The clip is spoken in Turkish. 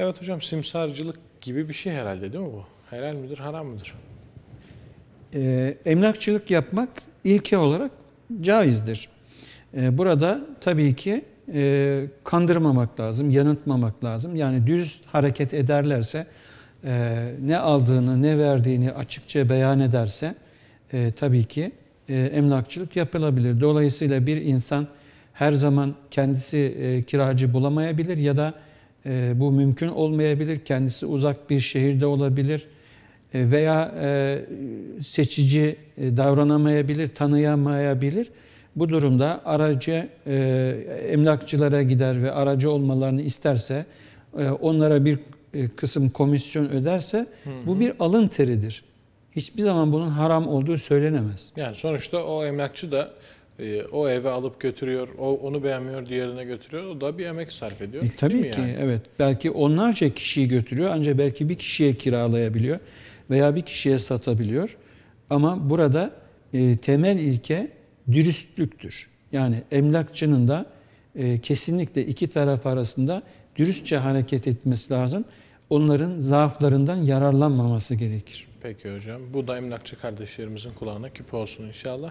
Evet hocam simsarcılık gibi bir şey herhalde değil mi bu? Helal midir, haram mıdır? Ee, emlakçılık yapmak ilke olarak caizdir. Ee, burada tabii ki e, kandırmamak lazım, yanıltmamak lazım. Yani dürüst hareket ederlerse, e, ne aldığını, ne verdiğini açıkça beyan ederse e, tabii ki e, emlakçılık yapılabilir. Dolayısıyla bir insan her zaman kendisi e, kiracı bulamayabilir ya da e, bu mümkün olmayabilir. Kendisi uzak bir şehirde olabilir e, veya e, seçici e, davranamayabilir, tanıyamayabilir. Bu durumda aracı e, emlakçılara gider ve aracı olmalarını isterse, e, onlara bir e, kısım komisyon öderse bu bir alın teridir. Hiçbir zaman bunun haram olduğu söylenemez. Yani sonuçta o emlakçı da e, o eve alıp götürüyor, o onu beğenmiyor, diğerine götürüyor. O da bir emek sarf ediyor. E, tabii ki yani? evet. Belki onlarca kişiyi götürüyor ancak belki bir kişiye kiralayabiliyor veya bir kişiye satabiliyor. Ama burada e, temel ilke dürüstlüktür. Yani emlakçının da e, kesinlikle iki taraf arasında dürüstçe hareket etmesi lazım. Onların zaaflarından yararlanmaması gerekir. Peki hocam. Bu da emlakçı kardeşlerimizin kulağına küpe olsun inşallah.